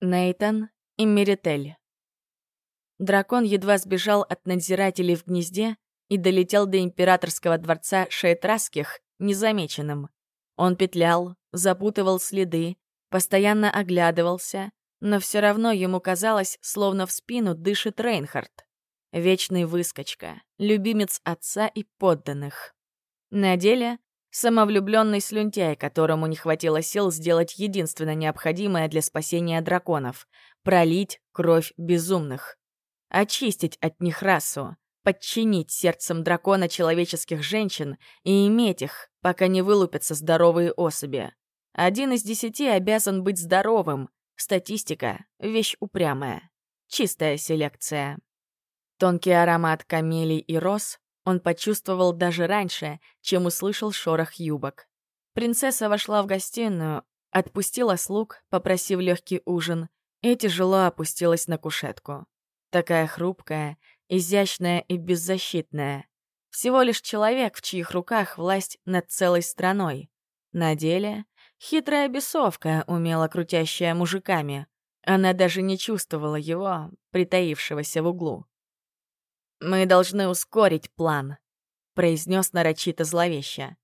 Нейтан и Меритель. Дракон едва сбежал от надзирателей в гнезде и долетел до императорского дворца Шейтрасских незамеченным. Он петлял, запутывал следы, постоянно оглядывался, но все равно ему казалось, словно в спину дышит Рейнхард. Вечный выскочка, любимец отца и подданных. На деле Самовлюбленный слюнтяй, которому не хватило сил сделать единственно необходимое для спасения драконов — пролить кровь безумных. Очистить от них расу, подчинить сердцем дракона человеческих женщин и иметь их, пока не вылупятся здоровые особи. Один из десяти обязан быть здоровым. Статистика — вещь упрямая. Чистая селекция. Тонкий аромат камелий и роз он почувствовал даже раньше, чем услышал шорох юбок. Принцесса вошла в гостиную, отпустила слуг, попросив легкий ужин, и тяжело опустилась на кушетку. Такая хрупкая, изящная и беззащитная. Всего лишь человек, в чьих руках власть над целой страной. На деле — хитрая бесовка, умело крутящая мужиками. Она даже не чувствовала его, притаившегося в углу. «Мы должны ускорить план», — произнес нарочито зловеще.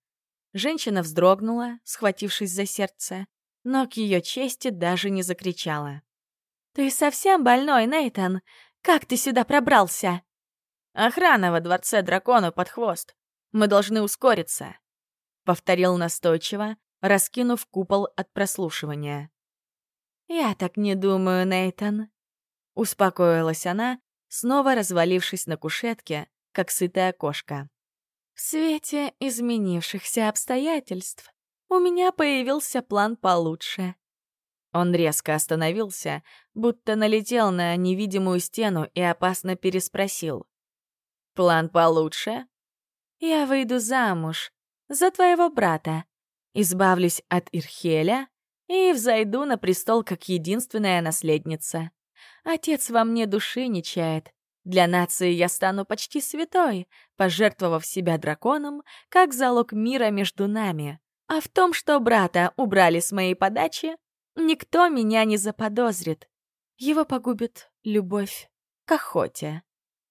Женщина вздрогнула, схватившись за сердце, но к ее чести даже не закричала. «Ты совсем больной, Нейтан? Как ты сюда пробрался?» «Охрана во дворце дракону под хвост. Мы должны ускориться», — повторил настойчиво, раскинув купол от прослушивания. «Я так не думаю, Нейтан», — успокоилась она, снова развалившись на кушетке, как сытая кошка. В свете изменившихся обстоятельств у меня появился план получше. Он резко остановился, будто налетел на невидимую стену и опасно переспросил. «План получше?» «Я выйду замуж за твоего брата, избавлюсь от Ирхеля и взойду на престол как единственная наследница. Отец во мне души не чает. Для нации я стану почти святой, пожертвовав себя драконом, как залог мира между нами. А в том, что брата убрали с моей подачи, никто меня не заподозрит. Его погубит любовь к охоте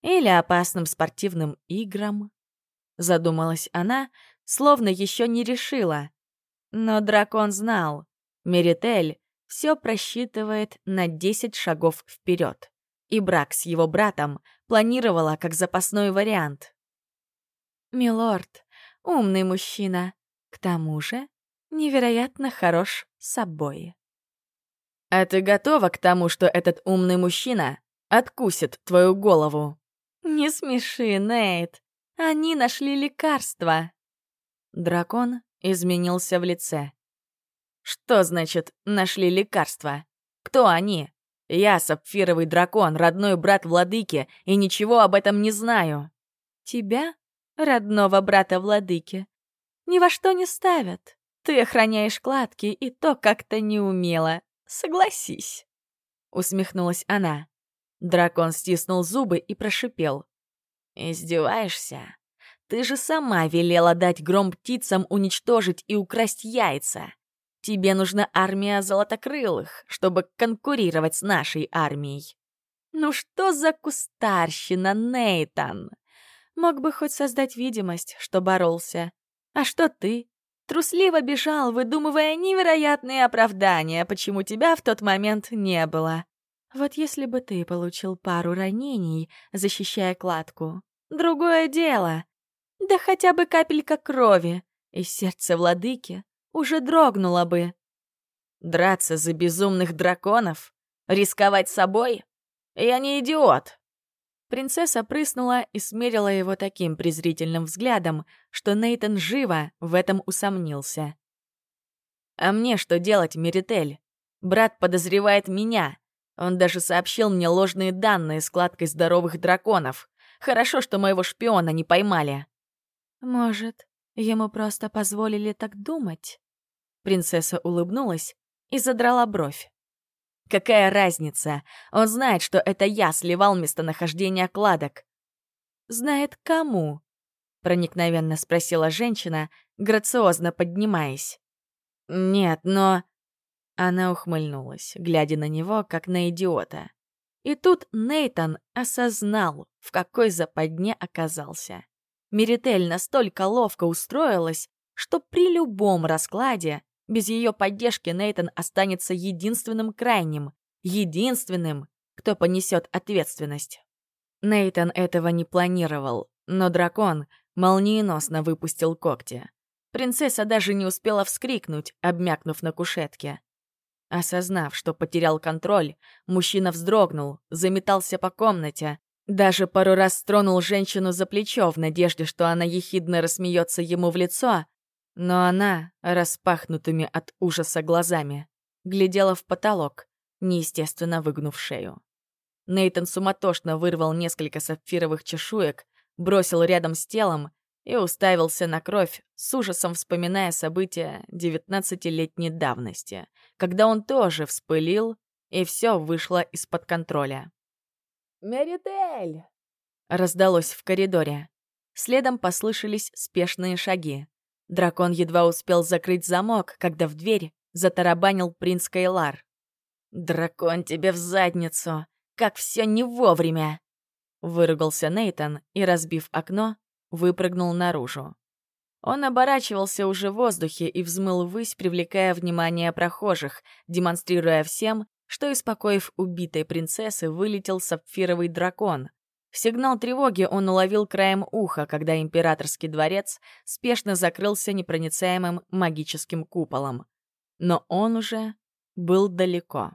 или опасным спортивным играм. Задумалась она, словно еще не решила. Но дракон знал. Меритель все просчитывает на 10 шагов вперед. И брак с его братом планировала как запасной вариант. «Милорд, умный мужчина, к тому же невероятно хорош собой». «А ты готова к тому, что этот умный мужчина откусит твою голову?» «Не смеши, Нейт. Они нашли лекарство». Дракон изменился в лице. Что значит «нашли лекарства»? Кто они? Я сапфировый дракон, родной брат владыки, и ничего об этом не знаю. Тебя, родного брата владыки, ни во что не ставят. Ты охраняешь кладки, и то как-то неумело. Согласись. Усмехнулась она. Дракон стиснул зубы и прошипел. «Издеваешься? Ты же сама велела дать гром птицам уничтожить и украсть яйца. Тебе нужна армия золотокрылых, чтобы конкурировать с нашей армией. Ну что за кустарщина, Нейтан? Мог бы хоть создать видимость, что боролся. А что ты? Трусливо бежал, выдумывая невероятные оправдания, почему тебя в тот момент не было. Вот если бы ты получил пару ранений, защищая кладку. Другое дело. Да хотя бы капелька крови, и сердце владыки уже дрогнула бы. Драться за безумных драконов? Рисковать собой? Я не идиот. Принцесса прыснула и смерила его таким презрительным взглядом, что Нейтон живо в этом усомнился. «А мне что делать, Меритель? Брат подозревает меня. Он даже сообщил мне ложные данные складкой здоровых драконов. Хорошо, что моего шпиона не поймали». «Может, ему просто позволили так думать?» Принцесса улыбнулась и задрала бровь. «Какая разница? Он знает, что это я сливал местонахождение кладок». «Знает кому?» — проникновенно спросила женщина, грациозно поднимаясь. «Нет, но...» Она ухмыльнулась, глядя на него, как на идиота. И тут Нейтон осознал, в какой западне оказался. Меритель настолько ловко устроилась, что при любом раскладе без ее поддержки Нейтон останется единственным крайним, единственным, кто понесет ответственность. Нейтон этого не планировал, но дракон молниеносно выпустил когти. Принцесса даже не успела вскрикнуть, обмякнув на кушетке. Осознав, что потерял контроль, мужчина вздрогнул, заметался по комнате, даже пару раз тронул женщину за плечо в надежде, что она ехидно рассмеется ему в лицо, но она, распахнутыми от ужаса глазами, глядела в потолок, неестественно выгнув шею. Нейтон суматошно вырвал несколько сапфировых чешуек, бросил рядом с телом и уставился на кровь, с ужасом вспоминая события девятнадцатилетней давности, когда он тоже вспылил, и все вышло из-под контроля. «Меритель!» — раздалось в коридоре. Следом послышались спешные шаги. Дракон едва успел закрыть замок, когда в дверь затарабанил принц Кайлар. «Дракон тебе в задницу! Как все не вовремя!» Выругался Нейтон и, разбив окно, выпрыгнул наружу. Он оборачивался уже в воздухе и взмыл ввысь, привлекая внимание прохожих, демонстрируя всем, что из покоев убитой принцессы вылетел сапфировый дракон. Сигнал тревоги он уловил краем уха, когда императорский дворец спешно закрылся непроницаемым магическим куполом. Но он уже был далеко.